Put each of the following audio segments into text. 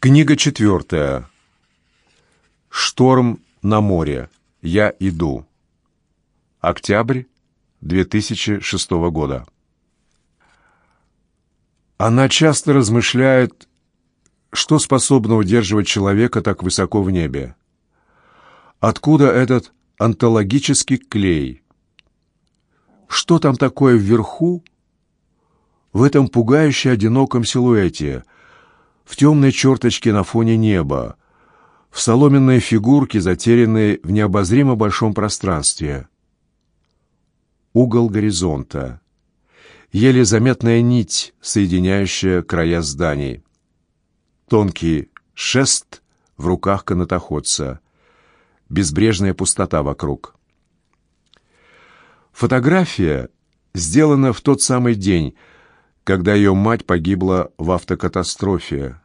Книга четвертая. «Шторм на море. Я иду». Октябрь 2006 года. Она часто размышляет, что способно удерживать человека так высоко в небе. Откуда этот онтологический клей? Что там такое вверху, в этом пугающе одиноком силуэте, в темной черточке на фоне неба, в соломенной фигурке, затерянной в необозримо большом пространстве? Угол горизонта. Еле заметная нить, соединяющая края зданий. Тонкий шест в руках канатоходца. Безбрежная пустота вокруг. Фотография сделана в тот самый день, когда ее мать погибла в автокатастрофе.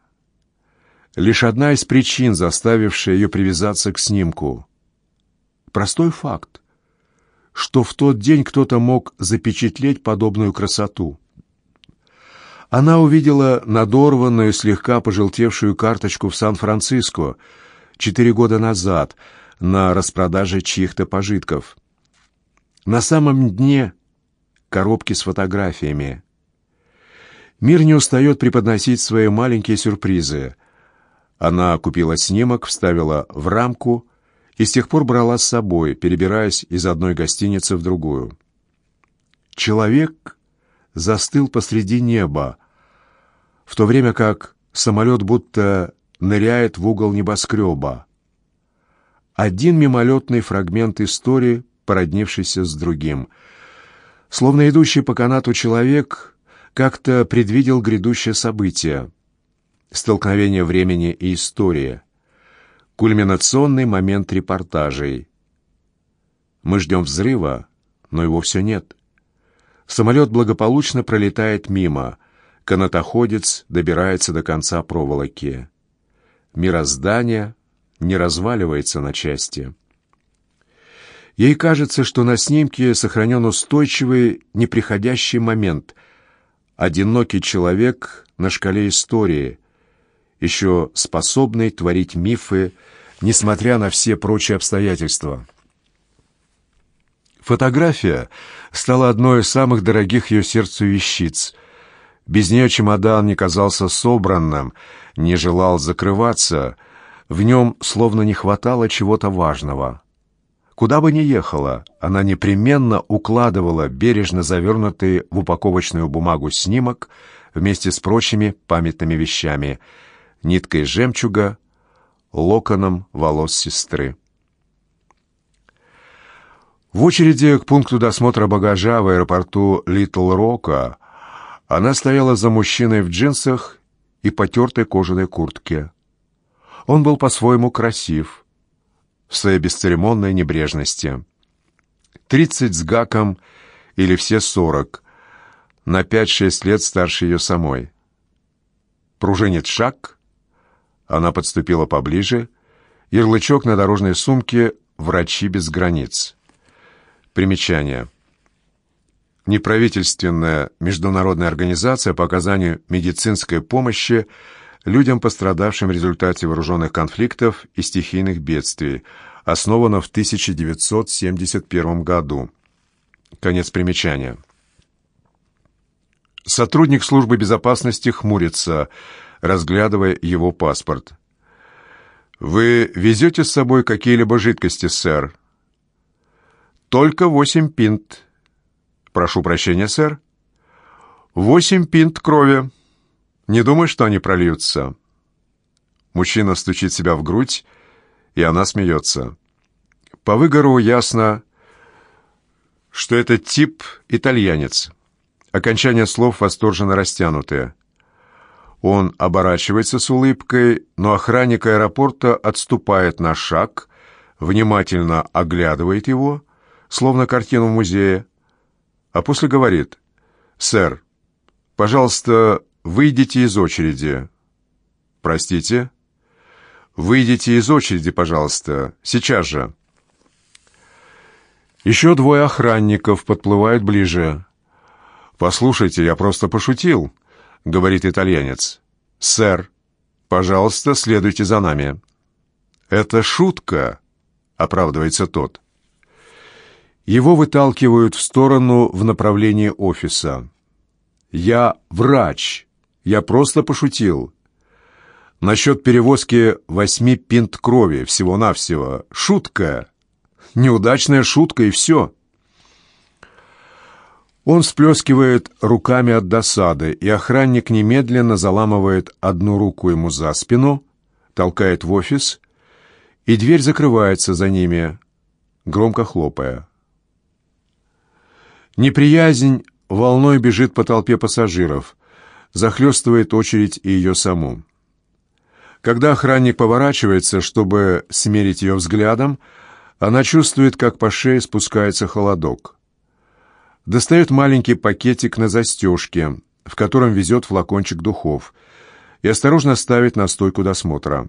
Лишь одна из причин, заставившая ее привязаться к снимку. Простой факт, что в тот день кто-то мог запечатлеть подобную красоту. Она увидела надорванную, слегка пожелтевшую карточку в Сан-Франциско четыре года назад на распродаже чьих-то пожитков. На самом дне коробки с фотографиями. Мир не устает преподносить свои маленькие сюрпризы. Она купила снимок, вставила в рамку и с тех пор брала с собой, перебираясь из одной гостиницы в другую. Человек застыл посреди неба, в то время как самолет будто ныряет в угол небоскреба. Один мимолетный фрагмент истории, породнившийся с другим. Словно идущий по канату человек как-то предвидел грядущее событие. Столкновение времени и истории. Кульминационный момент репортажей. Мы ждем взрыва, но его все нет. Самолет благополучно пролетает мимо. Канатоходец добирается до конца проволоки. Мироздание не разваливается на части. Ей кажется, что на снимке сохранен устойчивый, неприходящий момент, одинокий человек на шкале истории, еще способный творить мифы, несмотря на все прочие обстоятельства. Фотография стала одной из самых дорогих ее сердцу вещиц. Без нее чемодан не казался собранным, не желал закрываться, в нем словно не хватало чего-то важного. Куда бы ни ехала, она непременно укладывала бережно завернутый в упаковочную бумагу снимок вместе с прочими памятными вещами, ниткой жемчуга, локоном волос сестры. В очереди к пункту досмотра багажа в аэропорту Литл-Рока она стояла за мужчиной в джинсах и потертой кожаной куртке. Он был по-своему красив — в своей бесцеремонной небрежности. Тридцать с гаком или все сорок, на пять-шесть лет старше ее самой. Пружинит шаг, она подступила поближе, ярлычок на дорожной сумке «Врачи без границ». Примечание. Неправительственная международная организация по оказанию медицинской помощи – людям, пострадавшим в результате вооруженных конфликтов и стихийных бедствий, основана в 1971 году. Конец примечания. Сотрудник службы безопасности хмурится, разглядывая его паспорт. «Вы везете с собой какие-либо жидкости, сэр?» «Только восемь пинт». «Прошу прощения, сэр». «Восемь пинт крови». Не думай, что они прольются». Мужчина стучит себя в грудь, и она смеется. По выгору ясно, что этот тип итальянец. Окончание слов восторженно растянутые. Он оборачивается с улыбкой, но охранник аэропорта отступает на шаг, внимательно оглядывает его, словно картину в музее, а после говорит «Сэр, пожалуйста, Выйдите из очереди. Простите? Выйдите из очереди, пожалуйста. Сейчас же. Еще двое охранников подплывают ближе. «Послушайте, я просто пошутил», — говорит итальянец. «Сэр, Пожалуйста, следуйте за нами». «Это шутка», — оправдывается тот. Его выталкивают в сторону в направлении офиса. «Я врач. Я просто пошутил. Насчет перевозки восьми пинт крови всего-навсего. Шутка. Неудачная шутка и все». Он всплескивает руками от досады, и охранник немедленно заламывает одну руку ему за спину, толкает в офис, и дверь закрывается за ними, громко хлопая. Неприязнь волной бежит по толпе пассажиров, захлестывает очередь и ее саму. Когда охранник поворачивается, чтобы смерить ее взглядом, она чувствует, как по шее спускается холодок достает маленький пакетик на застежке, в котором везет флакончик духов, и осторожно ставит на стойку досмотра.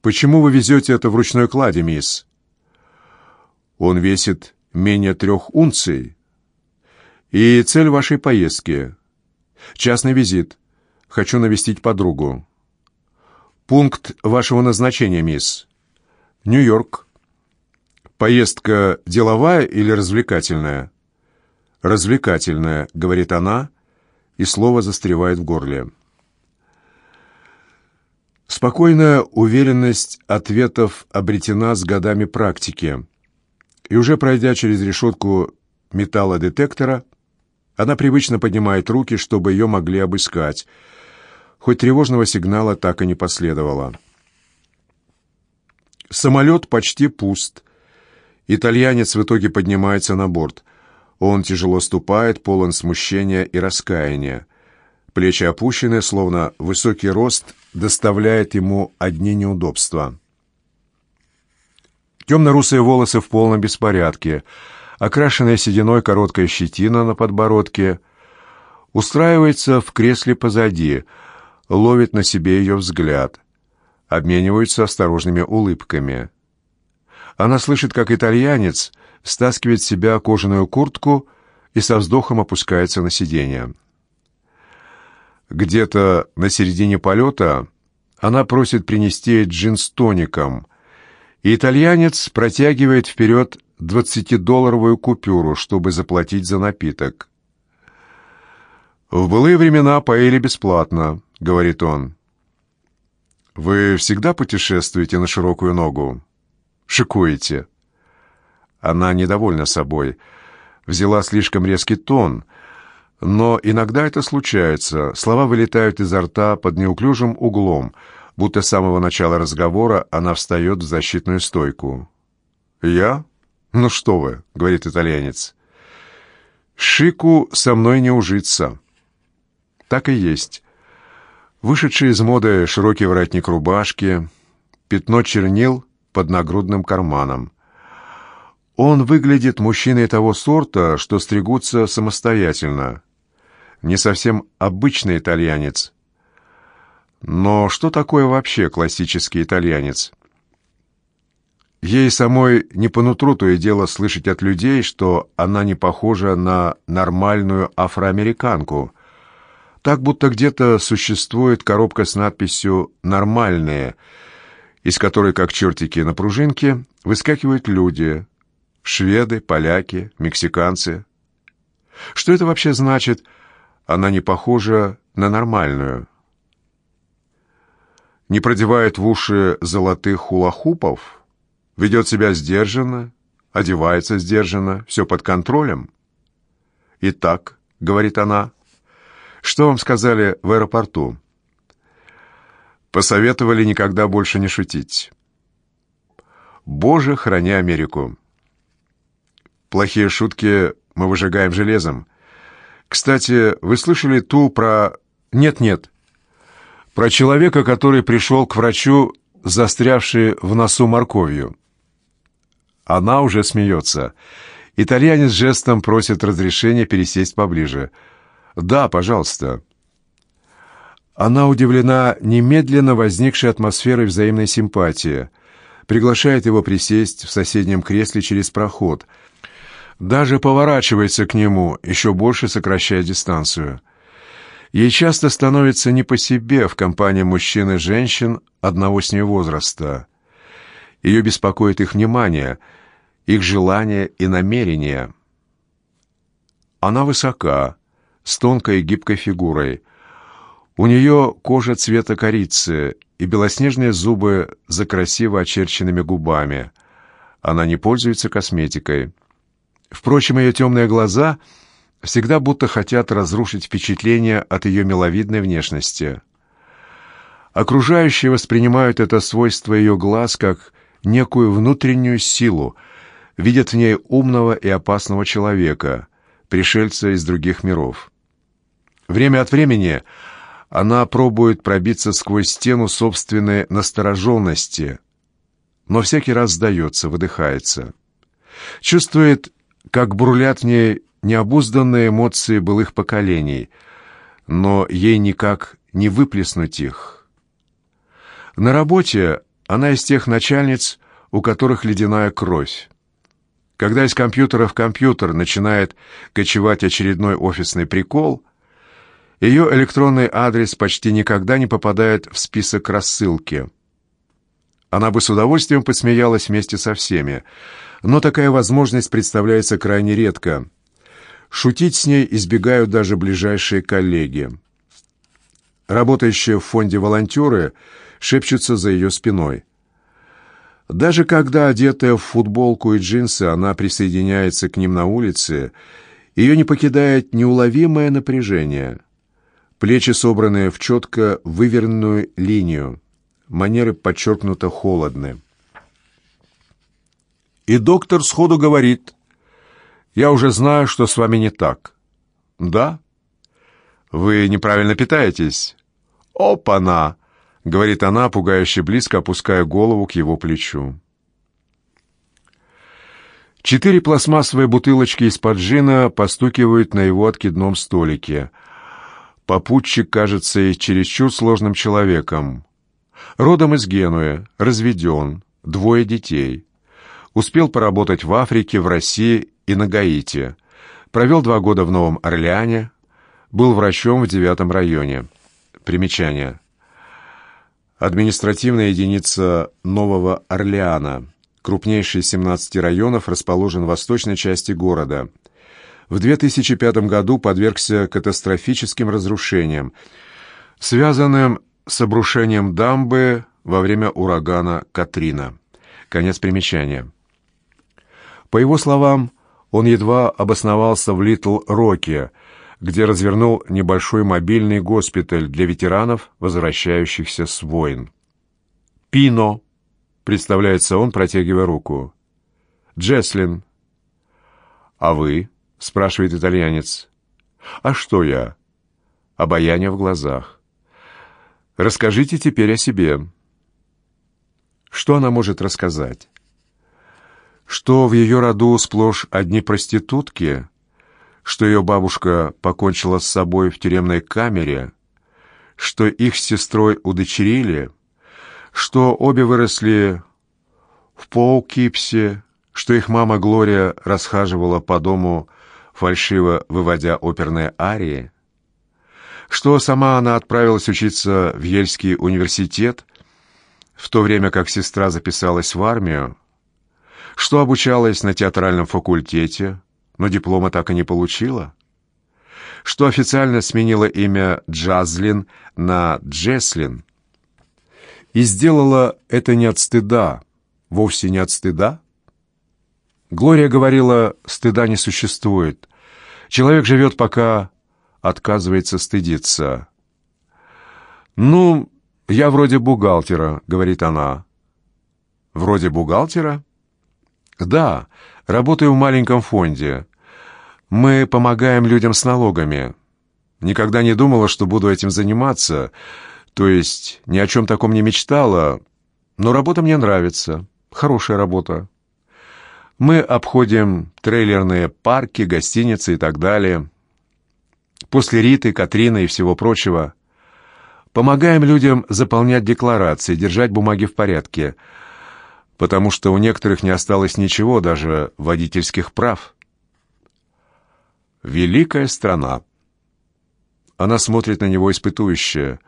«Почему вы везете это в ручной кладе, мисс?» «Он весит менее трех унций. И цель вашей поездки — частный визит. Хочу навестить подругу». «Пункт вашего назначения, мисс?» «Нью-Йорк». «Поездка деловая или развлекательная?» «Развлекательная», — говорит она, и слово застревает в горле. Спокойная уверенность ответов обретена с годами практики, и уже пройдя через решетку металлодетектора, она привычно поднимает руки, чтобы ее могли обыскать, хоть тревожного сигнала так и не последовало. Самолет почти пуст, Итальянец в итоге поднимается на борт. Он тяжело ступает, полон смущения и раскаяния. Плечи опущены, словно высокий рост доставляет ему одни неудобства. Темно-русые волосы в полном беспорядке, окрашенная сединой короткая щетина на подбородке, устраивается в кресле позади, ловит на себе ее взгляд, обмениваются осторожными улыбками. Она слышит, как итальянец стаскивает с себя кожаную куртку и со вздохом опускается на сиденье. Где-то на середине полета она просит принести джин с тоником, и итальянец протягивает вперед двадцатидолларовую купюру, чтобы заплатить за напиток. «В былые времена поели бесплатно», — говорит он. «Вы всегда путешествуете на широкую ногу?» шикуете?» Она недовольна собой, взяла слишком резкий тон, но иногда это случается, слова вылетают изо рта под неуклюжим углом, будто с самого начала разговора она встает в защитную стойку. «Я? Ну что вы», — говорит итальянец. «Шику со мной не ужиться». Так и есть. Вышедший из моды широкий воротник рубашки, пятно чернил под нагрудным карманом. Он выглядит мужчиной того сорта, что стригутся самостоятельно. Не совсем обычный итальянец. Но что такое вообще классический итальянец? Ей самой не по нутру то и дело слышать от людей, что она не похожа на нормальную афроамериканку. Так будто где-то существует коробка с надписью «Нормальные», из которой, как чертики на пружинке, выскакивают люди. Шведы, поляки, мексиканцы. Что это вообще значит? Она не похожа на нормальную. Не продевает в уши золотых хулахупов? Ведет себя сдержанно, одевается сдержанно, все под контролем? «Итак», — говорит она, — «что вам сказали в аэропорту?» Посоветовали никогда больше не шутить. Боже, храни Америку. Плохие шутки мы выжигаем железом. Кстати, вы слышали ту про... Нет-нет. Про человека, который пришел к врачу, застрявший в носу морковью. Она уже смеется. Итальянец жестом просит разрешения пересесть поближе. «Да, пожалуйста». Она удивлена немедленно возникшей атмосферой взаимной симпатии, приглашает его присесть в соседнем кресле через проход, даже поворачивается к нему, еще больше сокращая дистанцию. Ей часто становится не по себе в компании мужчин и женщин одного с ней возраста. Ее беспокоит их внимание, их желания и намерения. Она высока, с тонкой и гибкой фигурой. У нее кожа цвета корицы и белоснежные зубы за красиво очерченными губами. Она не пользуется косметикой. Впрочем, ее темные глаза всегда будто хотят разрушить впечатление от ее миловидной внешности. Окружающие воспринимают это свойство ее глаз как некую внутреннюю силу, видят в ней умного и опасного человека, пришельца из других миров. Время от времени она пробует пробиться сквозь стену собственной настороженности, но всякий раз сдается, выдыхается. Чувствует, как бурлят в ней необузданные эмоции былых поколений, но ей никак не выплеснуть их. На работе она из тех начальниц, у которых ледяная кровь. Когда из компьютера в компьютер начинает кочевать очередной офисный прикол, ее электронный адрес почти никогда не попадает в список рассылки. Она бы с удовольствием посмеялась вместе со всеми, но такая возможность представляется крайне редко. Шутить с ней избегают даже ближайшие коллеги. Работающие в фонде волонтеры шепчутся за ее спиной. Даже когда, одетая в футболку и джинсы, она присоединяется к ним на улице, ее не покидает неуловимое напряжение. Плечи собраны в четко выверенную линию, манеры подчеркнуто холодны. И доктор сходу говорит, «Я уже знаю, что с вами не так». «Да?» «Вы неправильно питаетесь?» «Опа-на!» — говорит она, пугающе близко опуская голову к его плечу. Четыре пластмассовые бутылочки из-под джина постукивают на его откидном столике. Попутчик кажется и чересчур сложным человеком. Родом из Генуи, разведен, двое детей. Успел поработать в Африке, в России и на Гаити. Провел два года в Новом Орлеане. Был врачом в девятом районе. Примечание. Административная единица Нового Орлеана. Крупнейший из 17 районов расположен в восточной части города. В 2005 году подвергся катастрофическим разрушениям, связанным с обрушением дамбы во время урагана Катрина. Конец примечания. По его словам, он едва обосновался в Литл-Роке, где развернул небольшой мобильный госпиталь для ветеранов, возвращающихся с войн. «Пино», — представляется он, протягивая руку. «Джеслин». «А вы?» — спрашивает итальянец. «А что я?» Обаяние в глазах. «Расскажите теперь о себе». Что она может рассказать? Что в ее роду сплошь одни проститутки? Что ее бабушка покончила с собой в тюремной камере? Что их с сестрой удочерили? Что обе выросли в Поукипсе? Что их мама Глория расхаживала по дому, фальшиво выводя оперные арии? Что сама она отправилась учиться в Ельский университет, в то время как сестра записалась в армию, что обучалась на театральном факультете, но диплома так и не получила, что официально сменила имя Джазлин на Джеслин и сделала это не от стыда, вовсе не от стыда. Глория говорила, стыда не существует. Человек живет, пока отказывается стыдиться. «Ну, «Я вроде бухгалтера», — говорит она. «Вроде бухгалтера?» «Да, работаю в маленьком фонде. Мы помогаем людям с налогами. Никогда не думала, что буду этим заниматься, то есть ни о чем таком не мечтала, но работа мне нравится, хорошая работа. Мы обходим трейлерные парки, гостиницы и так далее. После Риты, Катрины и всего прочего — Помогаем людям заполнять декларации, держать бумаги в порядке, потому что у некоторых не осталось ничего, даже водительских прав. Великая страна. она смотрит на него испытующе,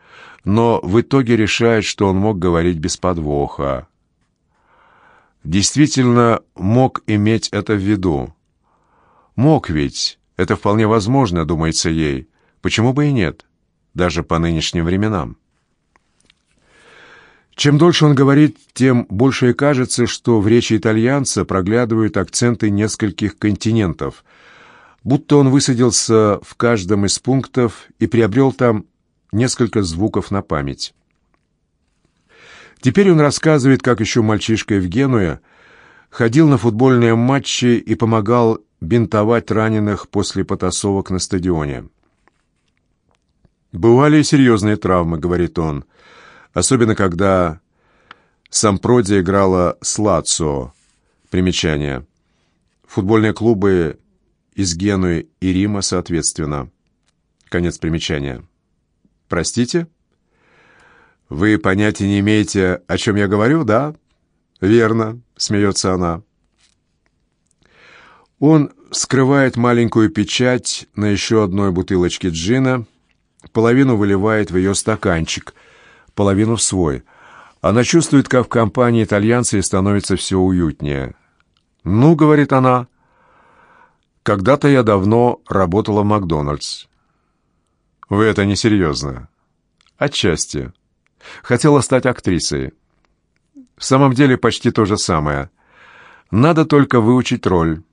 но в итоге решает, что он мог говорить без подвоха. Действительно мог иметь это в виду. Мог ведь, это вполне возможно, думается ей. Почему бы и нет, даже по нынешним временам. Чем дольше он говорит, тем больше и кажется, что в речи итальянца проглядывают акценты нескольких континентов – будто он высадился в каждом из пунктов и приобрел там несколько звуков на память. Теперь он рассказывает, как еще мальчишкой в Генуе ходил на футбольные матчи и помогал бинтовать раненых после потасовок на стадионе. «Бывали и серьезные травмы», — говорит он, особенно когда Сампроди играла с Лацио. Примечание. Футбольные клубы из Генуи и Рима соответственно. Конец примечания. Простите? Вы понятия не имеете, о чем я говорю, да? Верно, смеется она. Он скрывает маленькую печать на еще одной бутылочке джина, половину выливает в ее стаканчик, половину в свой. Она чувствует, как в компании итальянца становится все уютнее. «Ну, — говорит она, когда-то я давно работала в Макдональдс. Вы это несерьезно. Отчасти. Хотела стать актрисой. В самом деле почти то же самое. Надо только выучить роль.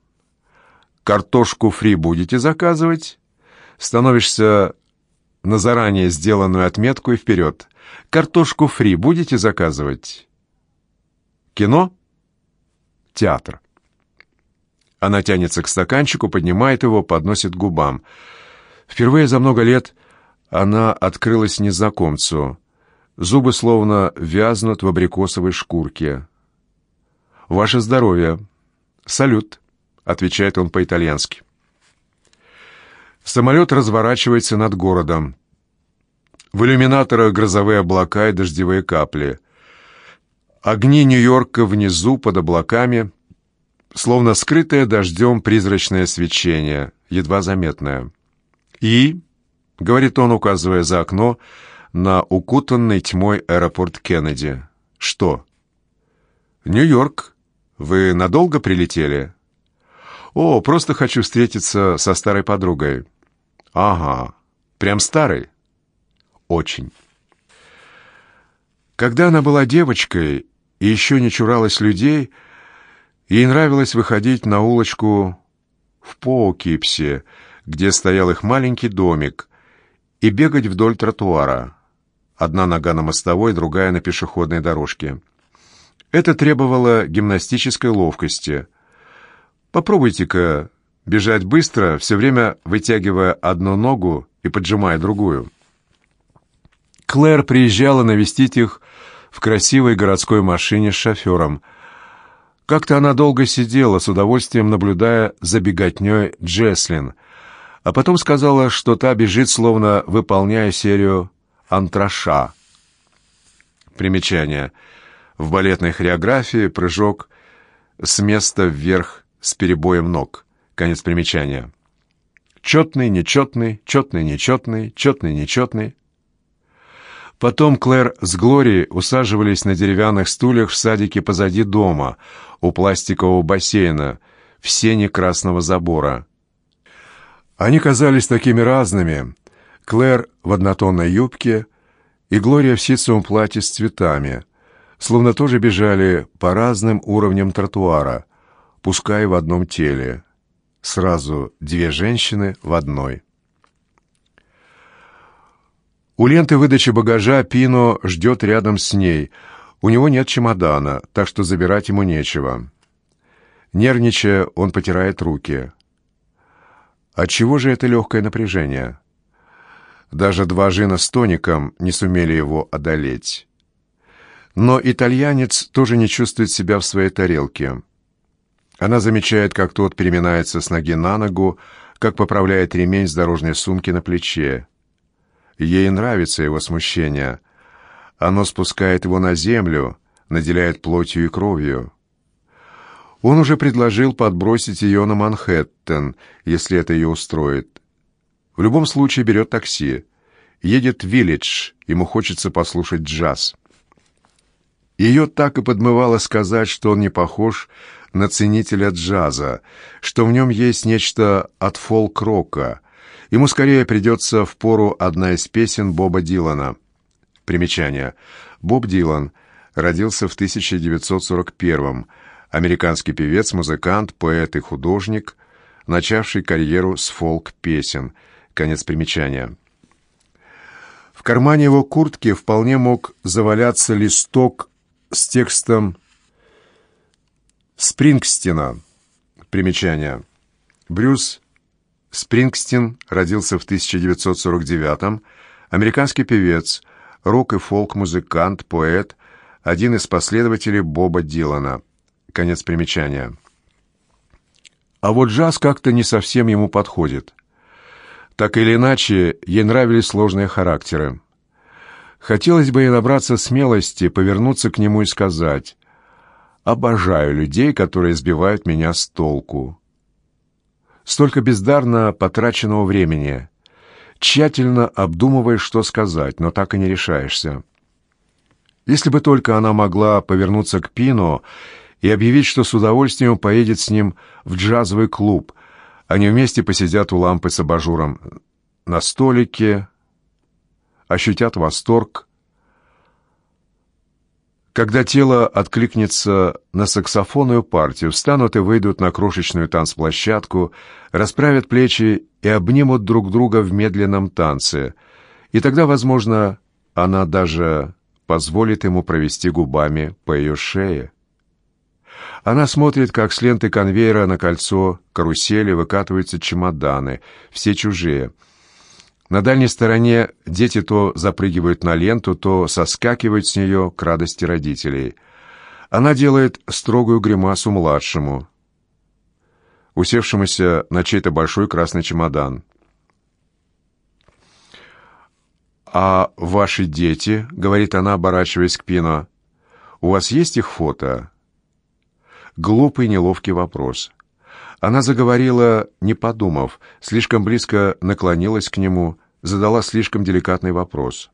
Картошку фри будете заказывать? Становишься на заранее сделанную отметку и вперед. Картошку фри будете заказывать? Кино? Театр. Она тянется к стаканчику, поднимает его, подносит к губам. Впервые за много лет она открылась незнакомцу. Зубы словно вязнут в абрикосовой шкурке. «Ваше здоровье!» «Салют!» — отвечает он по-итальянски. Самолет разворачивается над городом. В иллюминаторах грозовые облака и дождевые капли. Огни Нью-Йорка внизу, под облаками — словно скрытое дождем призрачное свечение, едва заметное. «И?» — говорит он, указывая за окно на укутанный тьмой аэропорт Кеннеди. «Что?» «Нью-Йорк. Вы надолго прилетели?» «О, просто хочу встретиться со старой подругой». «Ага. Прям старой?» «Очень». Когда она была девочкой и еще не чуралась людей, — Ей нравилось выходить на улочку в Поукипсе, где стоял их маленький домик, и бегать вдоль тротуара. Одна нога на мостовой, другая на пешеходной дорожке. Это требовало гимнастической ловкости. Попробуйте-ка бежать быстро, все время вытягивая одну ногу и поджимая другую. Клэр приезжала навестить их в красивой городской машине с шофером – как-то она долго сидела, с удовольствием наблюдая за беготней Джеслин, а потом сказала, что та бежит, словно выполняя серию антраша. Примечание. В балетной хореографии прыжок с места вверх с перебоем ног. Конец примечания. Четный, нечетный, четный, нечетный, четный, нечетный. Потом Клэр с Глорией усаживались на деревянных стульях в садике позади дома, у пластикового бассейна, в сене красного забора. Они казались такими разными. Клэр в однотонной юбке и Глория в ситцевом платье с цветами, словно тоже бежали по разным уровням тротуара, пускай в одном теле. Сразу две женщины в одной. У ленты выдачи багажа Пино ждет рядом с ней. У него нет чемодана, так что забирать ему нечего. Нервничая, он потирает руки. Отчего же это легкое напряжение? Даже два жина с тоником не сумели его одолеть. Но итальянец тоже не чувствует себя в своей тарелке. Она замечает, как тот переминается с ноги на ногу, как поправляет ремень с дорожной сумки на плече. Ей нравится его смущение. Оно спускает его на землю, наделяет плотью и кровью. Он уже предложил подбросить ее на Манхэттен, если это ее устроит. В любом случае берет такси — едет в «Виллидж», ему хочется послушать джаз. Ее так и подмывало сказать, что он не похож на ценителя джаза, что в нем есть нечто от фолк-рока. Ему скорее придется в пору одна из песен Боба Дилана. Примечание. Боб Дилан родился в 1941 Американский певец, музыкант, поэт и художник, начавший карьеру с фолк-песен. Конец примечания. В кармане его куртки вполне мог заваляться листок с текстом Спрингстина. Примечание. Брюс Спрингстин родился в 1949-м, американский певец, рок- и фолк-музыкант, поэт, один из последователей Боба Дилана. Конец примечания. А вот джаз как-то не совсем ему подходит. Так или иначе, ей нравились сложные характеры. Хотелось бы ей набраться смелости, повернуться к нему и сказать Обожаю людей, которые сбивают меня с толку. Столько бездарно потраченного времени. Тщательно обдумываешь, что сказать, но так и не решаешься. Если бы только она могла повернуться к Пино и объявить, что с удовольствием поедет с ним в джазовый клуб, они вместе посидят у лампы с абажуром на столике, ощутят восторг, когда тело откликнется на саксофонную партию, встанут и выйдут на крошечную танцплощадку, расправят плечи и обнимут друг друга в медленном танце. И тогда, возможно, она даже позволит ему провести губами по ее шее. Она смотрит, как с ленты конвейера на кольцо карусели выкатываются чемоданы, все чужие — на дальней стороне дети то запрыгивают на ленту, то соскакивают с нее к радости родителей. Она делает строгую гримасу младшему, усевшемуся на чей-то большой красный чемодан. «А ваши дети?» — говорит она, оборачиваясь к Пино. «У вас есть их фото?» Глупый, неловкий вопрос. Она заговорила, не подумав, слишком близко наклонилась к нему, задала слишком деликатный вопрос.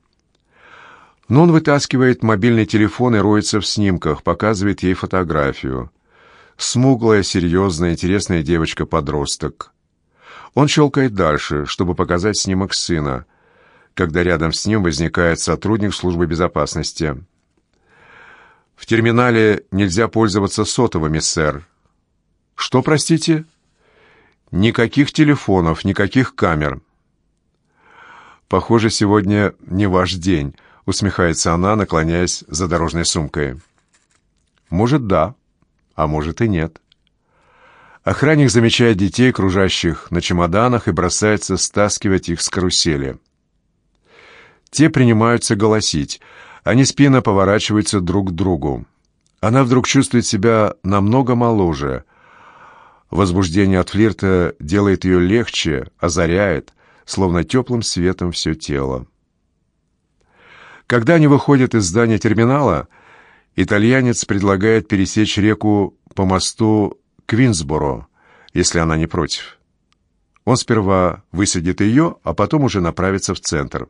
Но он вытаскивает мобильный телефон и роется в снимках, показывает ей фотографию. Смуглая, серьезная, интересная девочка-подросток. Он щелкает дальше, чтобы показать снимок сына, когда рядом с ним возникает сотрудник службы безопасности. «В терминале нельзя пользоваться сотовыми, сэр», «Что, простите?» «Никаких телефонов, никаких камер». «Похоже, сегодня не ваш день», — усмехается она, наклоняясь за дорожной сумкой. «Может, да, а может и нет». Охранник замечает детей, кружащих на чемоданах, и бросается стаскивать их с карусели. Те принимаются голосить. Они спина поворачиваются друг к другу. Она вдруг чувствует себя намного моложе — Возбуждение от флирта делает ее легче, озаряет, словно теплым светом все тело. Когда они выходят из здания терминала, итальянец предлагает пересечь реку по мосту Квинсборо, если она не против. Он сперва высадит ее, а потом уже направится в центр.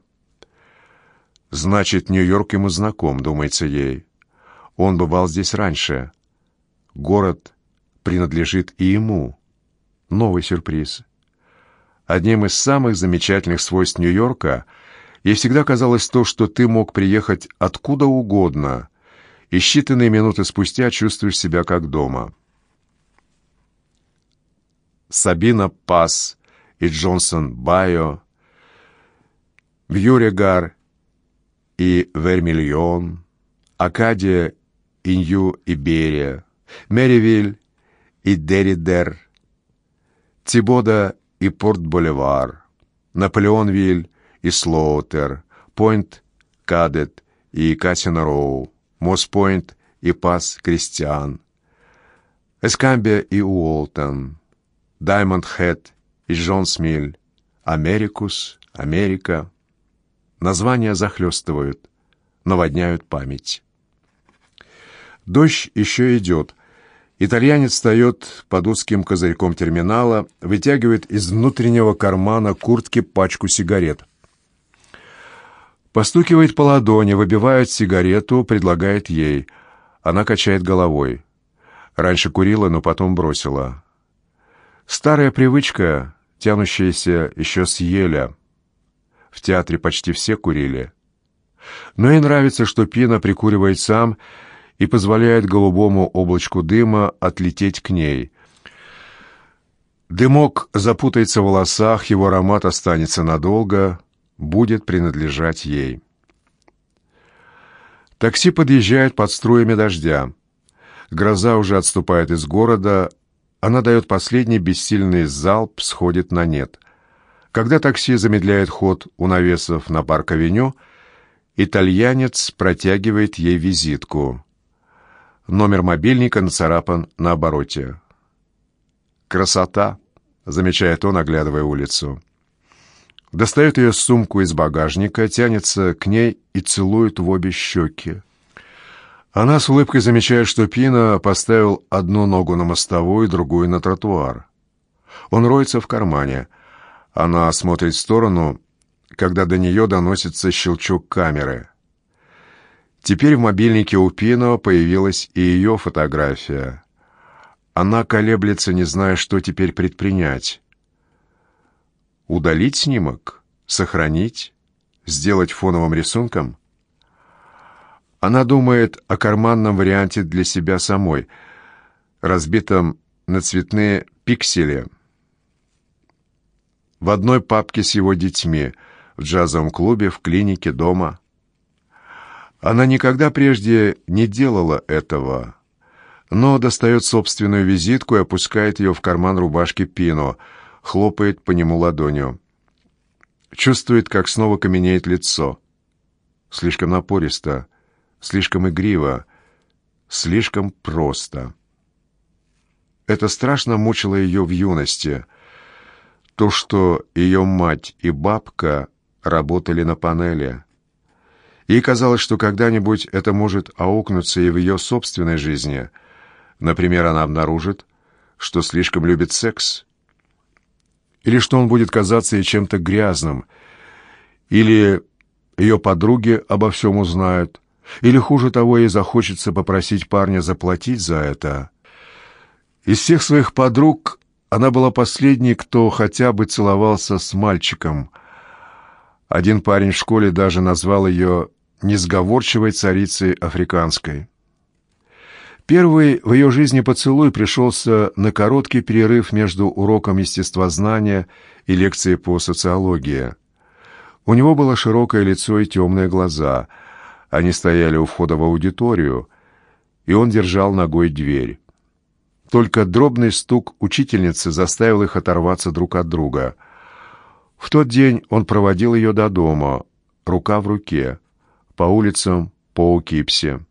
«Значит, Нью-Йорк ему знаком», — думается ей. «Он бывал здесь раньше. Город принадлежит и ему. Новый сюрприз. Одним из самых замечательных свойств Нью-Йорка ей всегда казалось то, что ты мог приехать откуда угодно, и считанные минуты спустя чувствуешь себя как дома. Сабина Пас и Джонсон Байо, Бьюрегар и Вермильон, Акадия и Нью-Иберия, Мэривиль и Деридер, Тибода и Порт-Боливар, Наполеонвиль и Слоутер, Пойнт-Кадет и Кассина-Роу, Мосс-Пойнт и Пас-Кристиан, Эскамбия и Уолтон, Даймонд-Хэт и Джонсмиль, Америкус, Америка. Названия захлестывают, наводняют память. Дождь еще идет, Итальянец встает под узким козырьком терминала, вытягивает из внутреннего кармана куртки пачку сигарет. Постукивает по ладони, выбивает сигарету, предлагает ей. Она качает головой. Раньше курила, но потом бросила. Старая привычка, тянущаяся еще с еля. В театре почти все курили. Но ей нравится, что Пина прикуривает сам и позволяет голубому облачку дыма отлететь к ней. Дымок запутается в волосах, его аромат останется надолго, будет принадлежать ей. Такси подъезжает под струями дождя. Гроза уже отступает из города, она дает последний бессильный залп, сходит на нет. Когда такси замедляет ход у навесов на парк-авеню, итальянец протягивает ей визитку. Номер мобильника нацарапан на обороте. «Красота!» — замечает он, оглядывая улицу. Достает ее сумку из багажника, тянется к ней и целует в обе щеки. Она с улыбкой замечает, что Пина поставил одну ногу на мостовую, другую на тротуар. Он роется в кармане. Она смотрит в сторону, когда до нее доносится щелчок камеры. Теперь в мобильнике у Пино появилась и ее фотография. Она колеблется, не зная, что теперь предпринять. Удалить снимок? Сохранить? Сделать фоновым рисунком? Она думает о карманном варианте для себя самой, разбитом на цветные пиксели. В одной папке с его детьми, в джазовом клубе, в клинике, дома. Она никогда прежде не делала этого, но достает собственную визитку и опускает ее в карман рубашки Пино, хлопает по нему ладонью. Чувствует, как снова каменеет лицо. Слишком напористо, слишком игриво, слишком просто. Это страшно мучило ее в юности. То, что ее мать и бабка работали на панели. Ей казалось, что когда-нибудь это может аукнуться и в ее собственной жизни. Например, она обнаружит, что слишком любит секс. Или что он будет казаться ей чем-то грязным. Или ее подруги обо всем узнают. Или, хуже того, ей захочется попросить парня заплатить за это. Из всех своих подруг она была последней, кто хотя бы целовался с мальчиком. Один парень в школе даже назвал ее несговорчивой царицей африканской. Первый в ее жизни поцелуй пришелся на короткий перерыв между уроком естествознания и лекцией по социологии. У него было широкое лицо и темные глаза — они стояли у входа в аудиторию, и он держал ногой дверь. Только дробный стук учительницы заставил их оторваться друг от друга. В тот день он проводил ее до дома, рука в руке, по улицам по Укипсе.